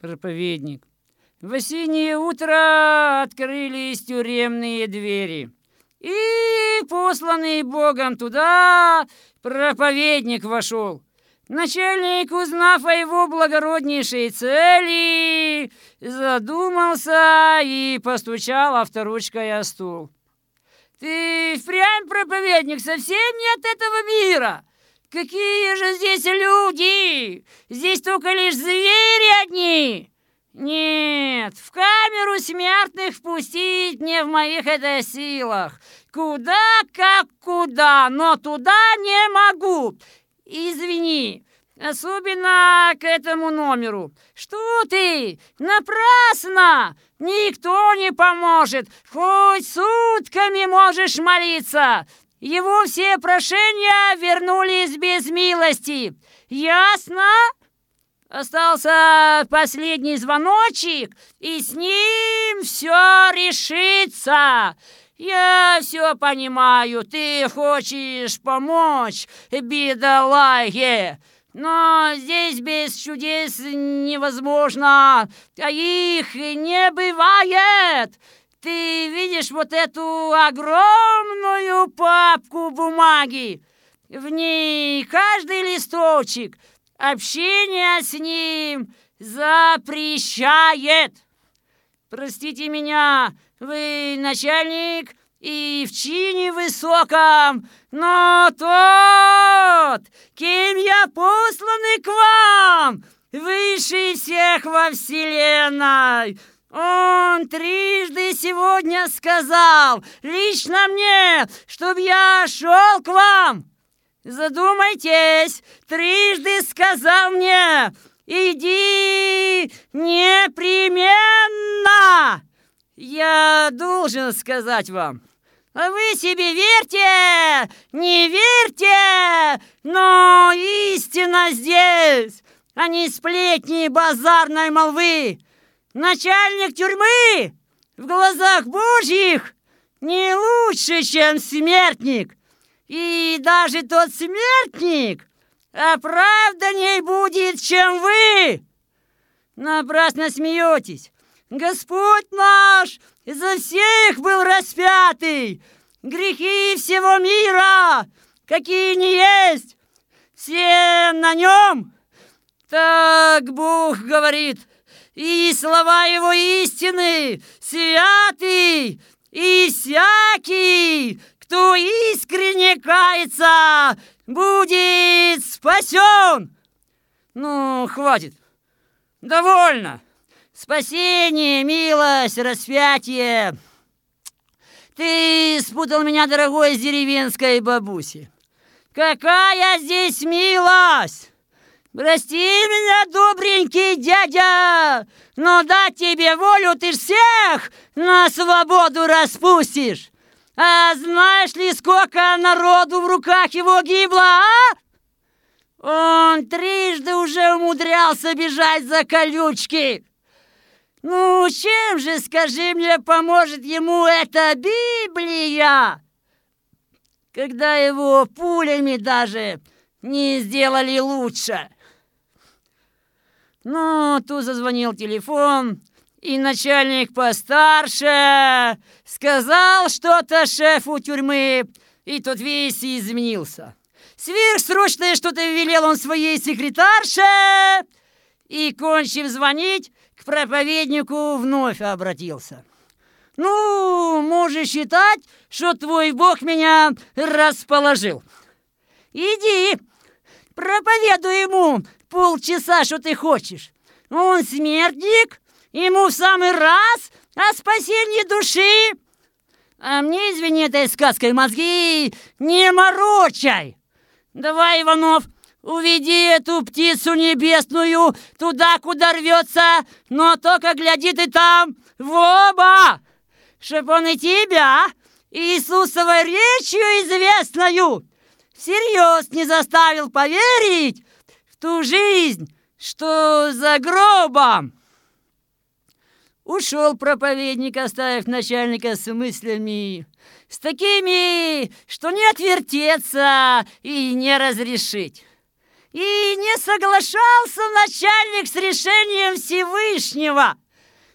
Проповедник. В осеннее утро открылись тюремные двери. И посланный Богом туда проповедник вошел. Начальник, узнав о его благороднейшей цели, задумался и постучал авторучкой о стул. «Ты впрямь проповедник, совсем нет этого мира! Какие же здесь люди! Здесь только лишь звери одни!» «Нет, в камеру смертных впустить не в моих это силах. Куда как куда, но туда не могу. Извини, особенно к этому номеру. Что ты? Напрасно! Никто не поможет. Хоть сутками можешь молиться. Его все прошения вернулись без милости. Ясно?» Остался последний звоночек, и с ним все решится. Я все понимаю, ты хочешь помочь бедолаге, но здесь без чудес невозможно, а их не бывает. Ты видишь вот эту огромную папку бумаги? В ней каждый листочек – Общение с ним запрещает. Простите меня, вы начальник и в чине высоком, но тот, кем я посланный к вам, выше всех во вселенной. Он трижды сегодня сказал лично мне, чтобы я шел к вам. Задумайтесь, трижды сказал мне, иди непременно. Я должен сказать вам, а вы себе верьте, не верьте, но истина здесь, а не сплетни базарной молвы. Начальник тюрьмы в глазах Божьих не лучше, чем смертник. И даже тот смертник оправданней будет, чем вы. Напрасно смеетесь. Господь наш за всех был распятый. Грехи всего мира, какие не есть, все на нем. Так Бог говорит, и слова его истины, святый и всякий, кто искренне кается, будет спасен. Ну, хватит. Довольно. Спасение, милость, распятие. Ты спутал меня, дорогой, с деревенской бабуси. Какая здесь милость! Прости меня, добренький дядя, но дать тебе волю ты всех на свободу распустишь. А знаешь ли, сколько народу в руках его гибло, а? Он трижды уже умудрялся бежать за колючки. Ну, чем же, скажи мне, поможет ему эта Библия, когда его пулями даже не сделали лучше? Ну, тут зазвонил телефон, и начальник постарше сказал что-то шефу тюрьмы, и тот весь изменился. Сверхсрочное что-то велел он своей секретарше, и, кончив звонить, к проповеднику вновь обратился. «Ну, можешь считать, что твой Бог меня расположил. Иди, проповедуй ему полчаса, что ты хочешь. Он смертник, Ему в самый раз о спасении души. А мне, извини, этой сказкой мозги не морочай. Давай, Иванов, уведи эту птицу небесную туда, куда рвется, но только гляди ты там в оба, чтоб он и тебя Иисусовой речью известную всерьез не заставил поверить ту жизнь, что за гробом. Ушел проповедник, оставив начальника с мыслями, с такими, что не отвертеться и не разрешить. И не соглашался начальник с решением Всевышнего.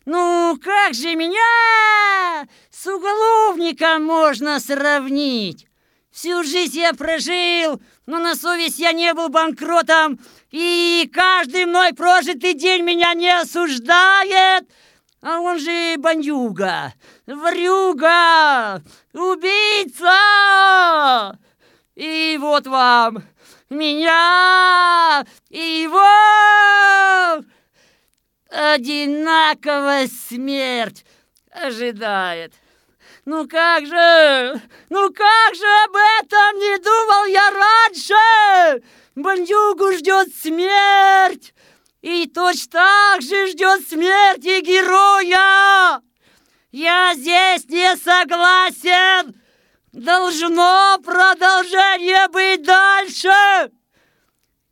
Ну, как же меня с уголовником можно сравнить? Всю жизнь я прожил, но на совесть я не был банкротом, и каждый мной прожитый день меня не осуждает. А он же бандюга, врюга, убийца. И вот вам меня и его одинаковая смерть ожидает. Ну как же, ну как же об этом не думал я раньше? Бандюгу ждет смерть, и точно так же ждет смерти героя. Я здесь не согласен. Должно продолжение быть дальше.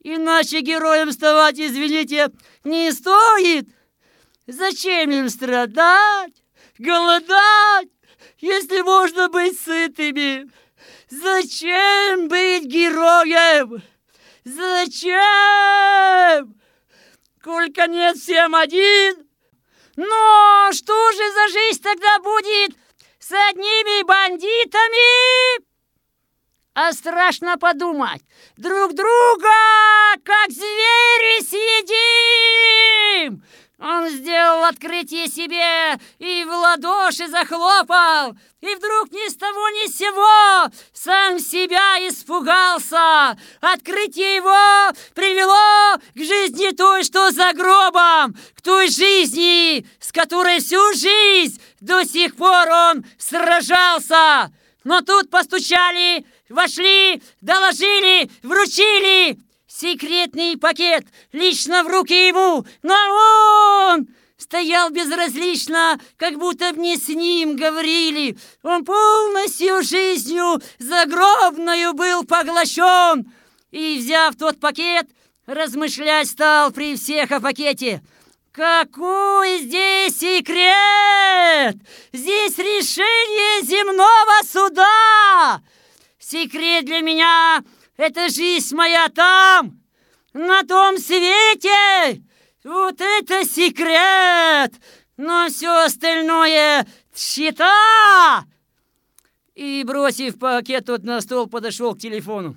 Иначе героям вставать, извините, не стоит. Зачем им страдать, голодать, если можно быть сытыми? Зачем быть героем? Зачем? Коль конец всем один. Но что же за жизнь тогда будет с одними бандитами? А страшно подумать, друг друга, как звери, съедим! Он сделал открытие себе и в ладоши захлопал, и вдруг ни с того ни с сего сам себя испугался. Открытие его привело к жизни той, что за гробом, к той жизни, с которой всю жизнь до сих пор он сражался. Но тут постучали, вошли, доложили, вручили, секретный пакет лично в руки ему, но он стоял безразлично, как будто не с ним говорили. Он полностью жизнью загробною был поглощен. И, взяв тот пакет, размышлять стал при всех о пакете. Какой здесь секрет? Здесь решение земного суда! Секрет для меня это жизнь моя там, на том свете. Вот это секрет, но все остальное счета. И, бросив пакет тот на стол, подошел к телефону.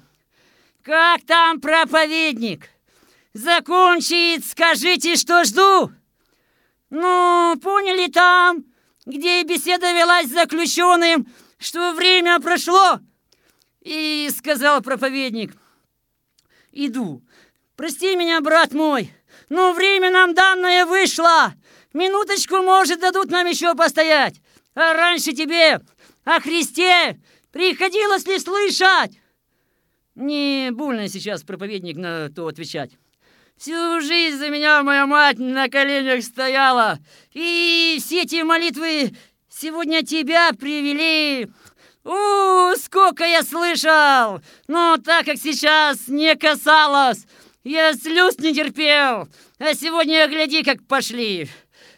Как там проповедник? Закончит, скажите, что жду. Ну, поняли там, где беседа велась с заключенным, что время прошло. И сказал проповедник, иду. Прости меня, брат мой, но время нам данное вышло. Минуточку, может, дадут нам еще постоять. А раньше тебе о Христе приходилось ли слышать? Не больно сейчас проповедник на то отвечать. Всю жизнь за меня моя мать на коленях стояла. И все эти молитвы сегодня тебя привели у, сколько я слышал! Но так как сейчас не касалось, я слез не терпел. А сегодня, гляди, как пошли.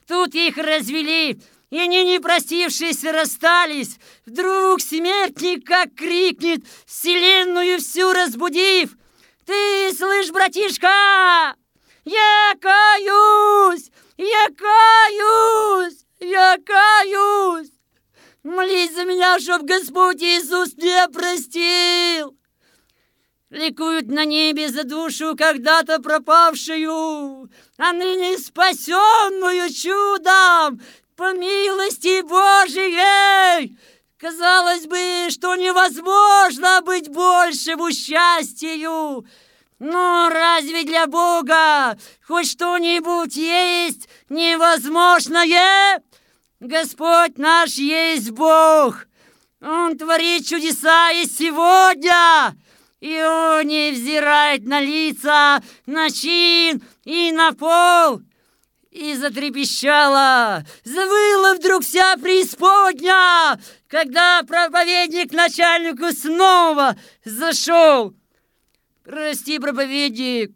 Тут их развели, и они, не простившись, расстались. Вдруг смертник как крикнет, вселенную всю разбудив. Ты, слышь, братишка, я каюсь, я каюсь, я каюсь. Молись за меня, чтоб Господь Иисус мне простил. Ликуют на небе за душу когда-то пропавшую, а ныне спасенную чудом по милости Божией. Казалось бы, что невозможно быть большему счастью. Но разве для Бога хоть что-нибудь есть невозможное? Господь наш есть Бог. Он творит чудеса и сегодня. И Он не взирает на лица, на чин и на пол. И затрепещала, завыла вдруг вся преисподня, когда проповедник начальнику снова зашел. Прости, проповедник,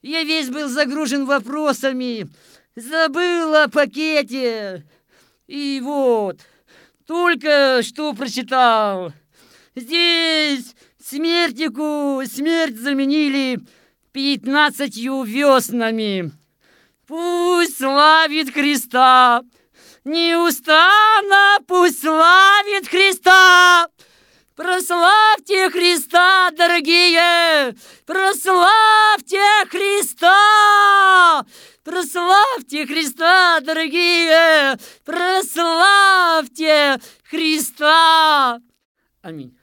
я весь был загружен вопросами, забыл о пакете. И вот, только что прочитал. Здесь смертнику смерть заменили пятнадцатью веснами. Пусть славит Христа, неустанно пусть славит Христа. Прославьте Христа, дорогие! Прославьте Христа! Прославьте Христа, дорогие! Прославьте Христа! Аминь.